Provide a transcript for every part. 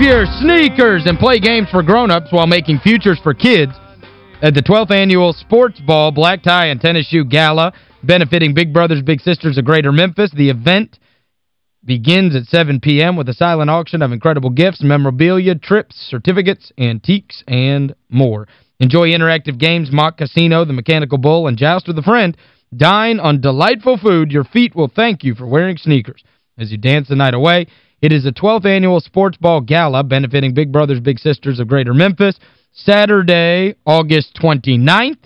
Your sneakers and play games for grown-ups while making futures for kids at the 12th Annual Sports Ball Black Tie and Tennis Shoe Gala benefiting Big Brothers Big Sisters of Greater Memphis. The event begins at 7 p.m. with a silent auction of incredible gifts, memorabilia, trips, certificates, antiques, and more. Enjoy interactive games, mock casino, the mechanical bull, and joust with a friend. Dine on delightful food. Your feet will thank you for wearing sneakers. As you dance the night away, it is the 12th Annual Sports Ball Gala benefiting Big Brothers Big Sisters of Greater Memphis. Saturday, August 29th.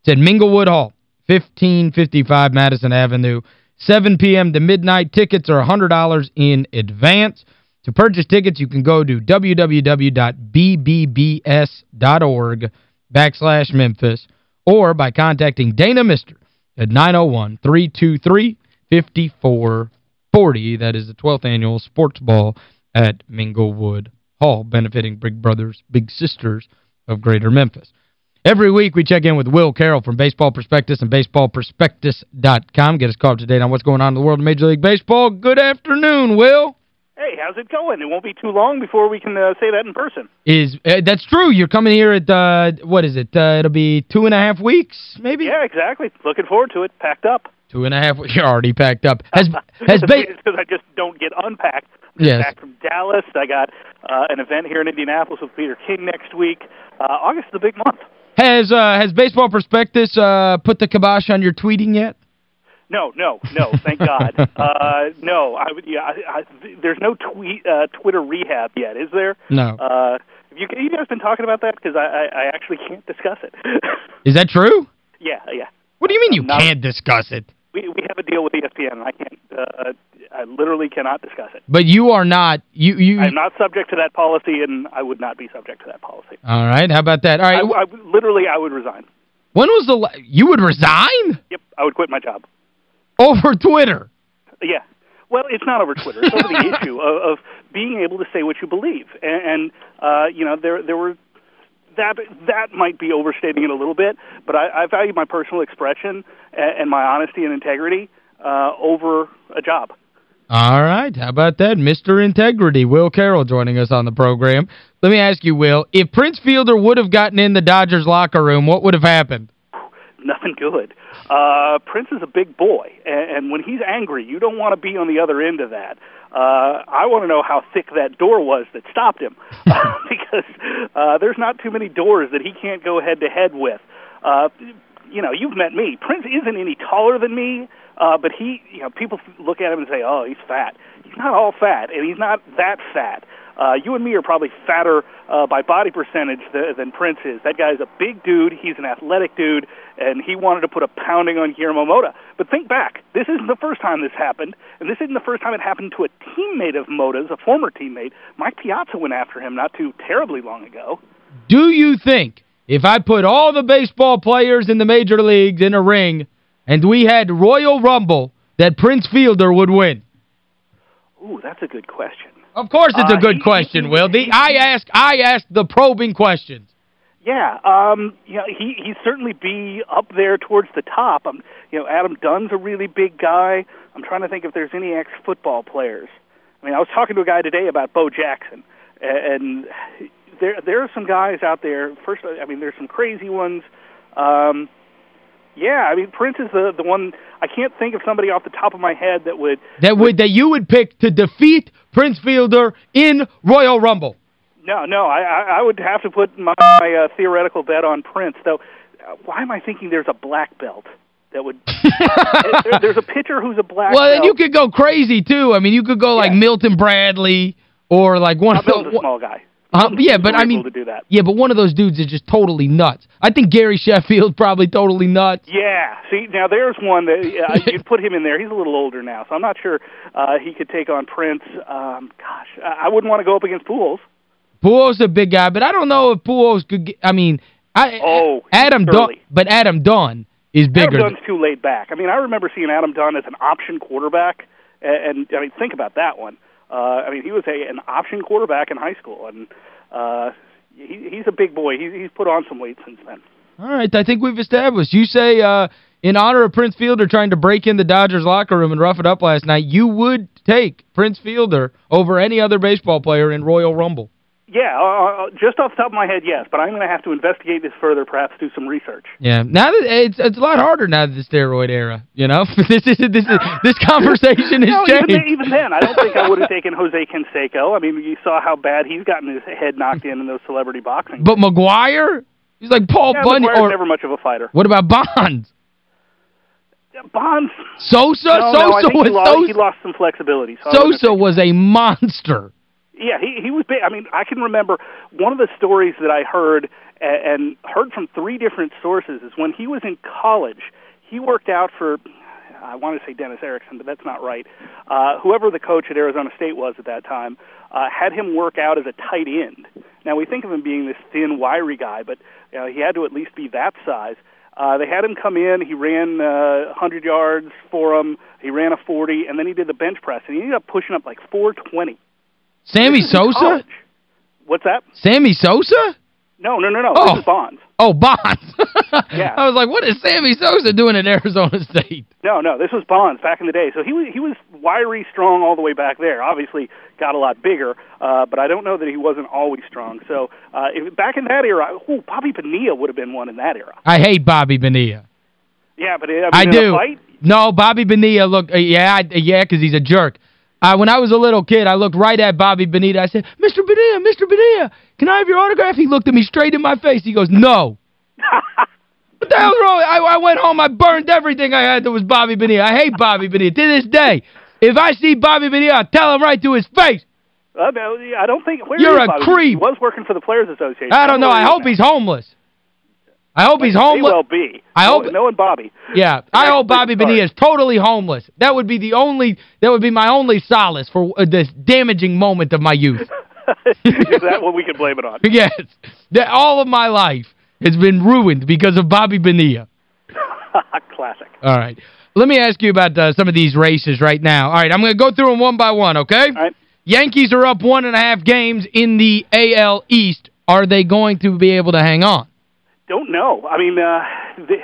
It's at Minglewood Hall, 1555 Madison Avenue. 7 p.m. to midnight. Tickets are $100 in advance. To purchase tickets, you can go to www.bbbs.org backslash Memphis or by contacting Dana Mister at 901-323-54 40. That is the 12th annual sports ball at Minglewood Hall, benefiting Big Brothers, Big Sisters of Greater Memphis. Every week we check in with Will Carroll from Baseball Prospectus and BaseballProspectus.com. Get us caught up to date on what's going on in the world of Major League Baseball. Good afternoon, Will. Hey, how's it going? It won't be too long before we can uh, say that in person. Is uh, That's true. You're coming here at, uh, what is it? Uh, it'll be two and a half weeks, maybe? Yeah, exactly. Looking forward to it. Packed up. Two and a half. You're already packed up. Has has because I just don't get unpacked. Yes. Back from Dallas. I got uh, an event here in Indianapolis with Peter King next week. Uh, August is a big month. Has uh, has Baseball Prospectus uh, put the kibosh on your tweeting yet? No, no, no, thank God. uh, no, I would yeah, I, I, there's no tweet uh, Twitter rehab yet, is there? No. Uh you, you guys been talking about that because I, I I actually can't discuss it. is that true? Yeah, yeah. What do you mean you can't discuss it? we we have a deal with ESPN, I can't. Uh, I literally cannot discuss it. But you are not. You you. I'm not subject to that policy, and I would not be subject to that policy. All right. How about that? All right. I, I, literally, I would resign. When was the you would resign? Yep, I would quit my job. Over Twitter. Yeah. Well, it's not over Twitter. It's over the issue of, of being able to say what you believe. And, and uh, you know, there there were that that might be overstating it a little bit, but I, I value my personal expression and, and my honesty and integrity uh, over a job. All right. How about that? Mr. Integrity, Will Carroll joining us on the program. Let me ask you, Will, if Prince Fielder would have gotten in the Dodgers locker room, what would have happened? Nothing good. Uh, Prince is a big boy, and, and when he's angry, you don't want to be on the other end of that. Uh, I want to know how thick that door was that stopped him, because uh, there's not too many doors that he can't go head to head with. Uh, you know, you've met me. Prince isn't any taller than me, uh, but he, you know, people look at him and say, "Oh, he's fat." He's not all fat, and he's not that fat. Uh, you and me are probably fatter uh, by body percentage th- than Prince is. That guy's a big dude. He's an athletic dude, and he wanted to put a pounding on Guillermo Mota. But think back. This isn't the first time this happened, and this isn't the first time it happened to a teammate of Mota's, a former teammate. Mike Piazza went after him not too terribly long ago. Do you think if I put all the baseball players in the major leagues in a ring and we had Royal Rumble that Prince Fielder would win? Ooh, that's a good question. Of course it's a uh, good he, question, he, Will. The, he, I ask I ask the probing questions. Yeah, um, you know, he he certainly be up there towards the top. Um, you know, Adam Dunn's a really big guy. I'm trying to think if there's any ex-football players. I mean, I was talking to a guy today about Bo Jackson, and there there are some guys out there. First, I mean, there's some crazy ones. Um, yeah, I mean, Prince is the the one. I can't think of somebody off the top of my head that would that would that you would pick to defeat Prince Fielder in Royal Rumble. No, no, I I would have to put my, my uh, theoretical bet on Prince. Though, uh, why am I thinking there's a black belt? That would there, there's a pitcher who's a black well, belt. and you could go crazy too. I mean, you could go like. Milton Bradley or like one of the a small guy. Uh, yeah, but I mean, to do that. yeah, but one of those dudes is just totally nuts. I think Gary Sheffield probably totally nuts. Yeah, see, now there's one that uh, you'd put him in there. He's a little older now, so I'm not sure uh, he could take on Prince. Um, gosh, I, I wouldn't want to go up against Pujols. Pujols a big guy, but I don't know if Pujols could get, I mean, I Oh, Adam Dunn, Dunn, but Adam Dunn is bigger. Adam Dunn's too laid back. I mean, I remember seeing Adam Dunn as an option quarterback, and, and I mean, think about that one. Uh, I mean, he was a, an option quarterback in high school, and uh, he, he's a big boy. He, he's put on some weight since then. All right, I think we've established. You say uh, in honor of Prince Fielder trying to break in the Dodgers locker room and rough it up last night, you would take Prince Fielder over any other baseball player in Royal Rumble. Yeah, uh, just off the top of my head, yes, but I'm going to have to investigate this further, perhaps do some research. Yeah, now that it's it's a lot harder now that the steroid era, you know? this is this is this conversation is no, changed. even, even then, I don't think I would have taken Jose Canseco. I mean, you saw how bad he's gotten his head knocked in in those celebrity boxing. But McGwire? he's like Paul yeah, Bunyan McGwire's or never much of a fighter. what about Bonds? Bonds, Sosa, no, Sosa no, I think was he lost, Sosa, he lost some flexibility. So Sosa was a monster. Yeah, he he was big. I mean, I can remember one of the stories that I heard and, heard from three different sources is when he was in college, he worked out for I want to say Dennis Erickson, but that's not right. Uh, whoever the coach at Arizona State was at that time uh, had him work out as a tight end. Now we think of him being this thin, wiry guy, but you know, he had to at least be that size. Uh, they had him come in. He ran uh, 100 yards for him. He ran a 40, and then he did the bench press, and he ended up pushing up like 420. Sammy in Sosa? What's that? Sammy Sosa? No, no, no, no. Oh. This is Bonds. Oh, Bonds. Yeah. I was like, what is Sammy Sosa doing at Arizona State? No, no. This was Bonds back in the day. So he was he was wiry, strong all the way back there. Obviously, got a lot bigger, uh, but I don't know that he wasn't always strong. So uh, if, back in that era, ooh, Bobby Bonilla would have been one in that era. I hate Bobby Bonilla. Yeah, but I, mean, I do. No, Bobby Bonilla, look, uh, yeah, I- yeah, because he's a jerk. Uh, when I was a little kid, I looked right at Bobby Bonilla. I said, Mr. Bonilla, Mr. Bonilla, can I have your autograph? He looked at me straight in my face. He goes, no. what the hell's wrong? I, I went home, I burned everything I had that was Bobby Bonilla. I hate Bobby Bonilla. To this day, if I see Bobby Bonilla, I'll tell him right to his face. I don't think. Where You're is a Bobby? creep. He was working for the Players Association. I don't know. where I hope now. he's homeless. I hope he's homeless. well be. I hope No- knowing Bobby. Yeah, I hope Bobby. Bonilla is totally homeless. That would be the only that would be my only solace for uh, this damaging moment of my youth. is that what we can blame it on? yes. That all of my life has been ruined because of Bobby Bonilla. Classic. All right. Let me ask you about uh, some of these races right now. All right, I'm going to go through them one by one, okay? All right. Yankees are up one and a half games in the AL East. Are they going to be able to hang on? Don't know. I mean, uh, the,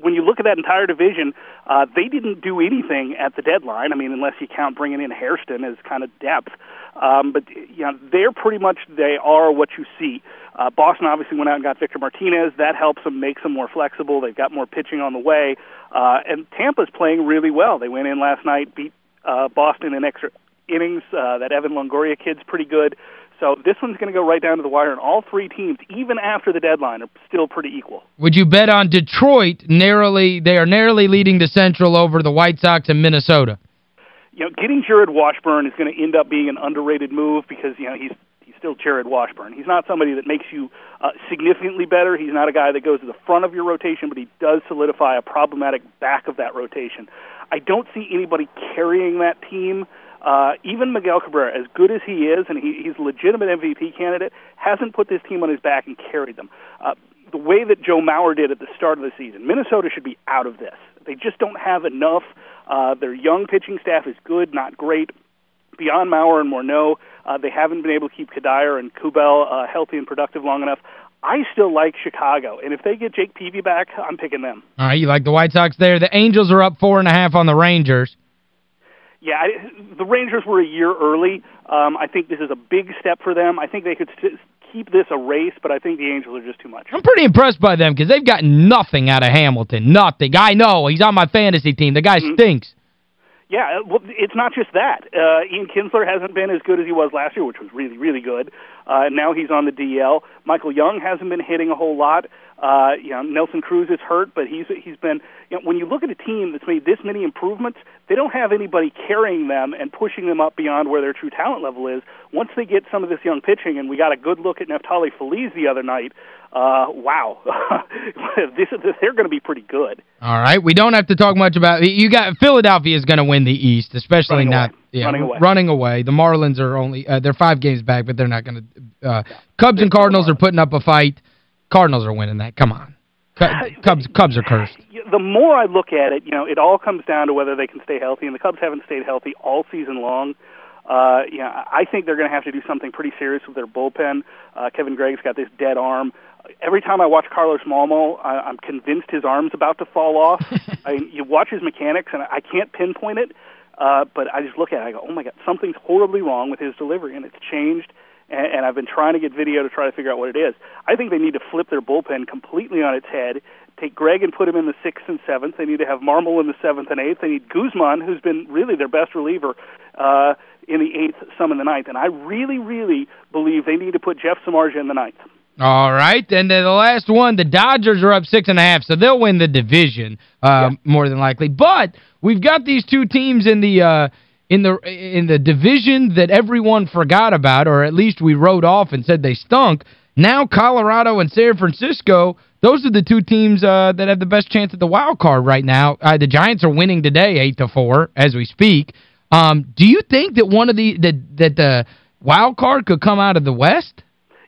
when you look at that entire division, uh, they didn't do anything at the deadline. I mean, unless you count bringing in Hairston as kind of depth. Um, but you know, they're pretty much they are what you see. Uh, Boston obviously went out and got Victor Martinez. That helps them makes them more flexible. They've got more pitching on the way, uh, and Tampa's playing really well. They went in last night, beat uh, Boston in extra innings. Uh, that Evan Longoria kid's pretty good. So this one's going to go right down to the wire, and all three teams, even after the deadline, are still pretty equal. Would you bet on Detroit narrowly they are narrowly leading the Central over the White Sox and Minnesota? you know, getting Jared Washburn is going to end up being an underrated move because you know he's he's still Jared Washburn. He's not somebody that makes you uh, significantly better. He's not a guy that goes to the front of your rotation, but he does solidify a problematic back of that rotation. I don't see anybody carrying that team. Uh, even Miguel Cabrera, as good as he is, and he, he's a legitimate MVP candidate, hasn't put this team on his back and carried them. Uh, the way that Joe Mauer did at the start of the season, Minnesota should be out of this. They just don't have enough. Uh, their young pitching staff is good, not great. Beyond Mauer and Morneau, uh, they haven't been able to keep Cuddyer and Kubel uh, healthy and productive long enough. I still like Chicago, and if they get Jake Peavy back, I'm picking them. All right, you like the White Sox there. The Angels are up four and a half on the Rangers. Yeah, I, the Rangers were a year early. Um, I think this is a big step for them. I think they could st- keep this a race, but I think the Angels are just too much. I'm pretty impressed by them because they've got nothing out of Hamilton. Nothing. I know. He's on my fantasy team. The guy stinks. Yeah, well, it's not just that. Uh, Ian Kinsler hasn't been as good as he was last year, which was really, really good. Uh, now he's on the DL. Michael Young hasn't been hitting a whole lot. Uh, you know, Nelson Cruz is hurt, but he's he's been. You know, when you look at a team that's made this many improvements, they don't have anybody carrying them and pushing them up beyond where their true talent level is. Once they get some of this young pitching, and we got a good look at Neftali Feliz the other night. Uh, wow, this, this they're going to be pretty good. All right, we don't have to talk much about you got Philadelphia is going to win the East, especially running not away. yeah, running away. running away. The Marlins are only uh, they're 5 games back, but they're not going to uh, Cubs and Cardinals are putting up a fight. Cardinals are winning that. Come on. Cubs Cubs are cursed. The more I look at it, you know, it all comes down to whether they can stay healthy, and the Cubs haven't stayed healthy all season long. Uh, you know, I think they're going to have to do something pretty serious with their bullpen. Uh, Kevin Gregg's got this dead arm. Every time I watch Carlos Marmol, I, I'm convinced his arm's about to fall off. I mean, you watch his mechanics, and I can't pinpoint it, uh, but I just look at it. I go, "Oh my God, something's horribly wrong with his delivery," and it's changed and, and I've been trying to get video to try to figure out what it is. I think they need to flip their bullpen completely on its head. Take Gregg and put him in the sixth and seventh. They need to have Marmol in the seventh and eighth. They need Guzman, who's been really their best reliever, uh, in the eighth, some in the ninth. And I really, really believe they need to put Jeff Samardzija in the ninth. All right, and then the last one, the Dodgers are up six and a half, so they'll win the division uh, Yeah. more than likely. But we've got these two teams in the uh, in the in the division that everyone forgot about, or at least we wrote off and said they stunk. Now Colorado and San Francisco, those are the two teams uh, that have the best chance at the wild card right now. Uh, the Giants are winning today 8 to 4 as we speak. Um, do you think that one of the that, that the wild card could come out of the West?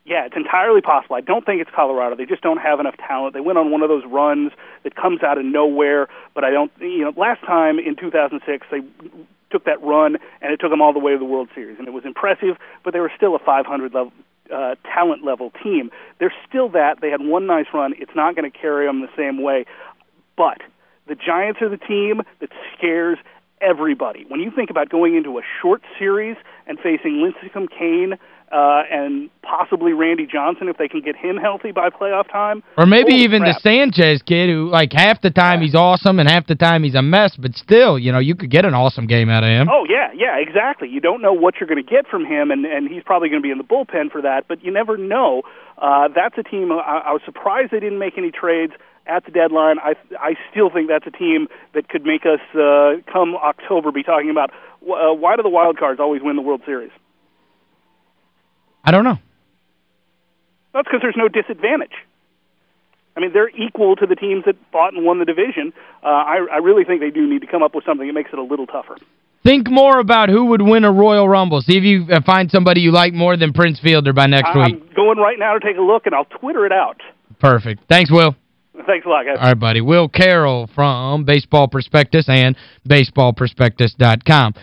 Yeah, it's entirely possible. I don't think it's Colorado. They just don't have enough talent. They went on one of those runs that comes out of nowhere, but I don't you know, last time in 2006 they took that run and it took them all the way to the World Series and it was impressive, but they were still a 500 level uh, talent level team. They're still that. They had one nice run. It's not going to carry them the same way. But the Giants are the team that scares everybody. When you think about going into a short series and facing Lincecum Cain uh, and possibly Randy Johnson if they can get him healthy by playoff time. Or maybe holy even crap. the Sanchez kid who, like, half the time he's awesome and half the time he's a mess, but still, you know, you could get an awesome game out of him. Oh yeah, yeah, exactly. You don't know what you're going to get from him, and and he's probably going to be in the bullpen for that. But you never know. Uh, that's a team. I, I was surprised they didn't make any trades at the deadline. I I still think that's a team that could make us uh, come October be talking about uh, why do the wild cards always win the World Series? I don't know. That's because there's no disadvantage. I mean, they're equal to the teams that fought and won the division. Uh, I, I really think they do need to come up with something that makes it a little tougher. Think more about who would win a Royal Rumble. See if you uh, find somebody you like more than Prince Fielder by next I- week. I'm going right now to take a look, and I'll Twitter it out. Perfect. Thanks, Will. Thanks a lot, guys. All right, buddy. Will Carroll from Baseball Prospectus and baseballprospectus.com.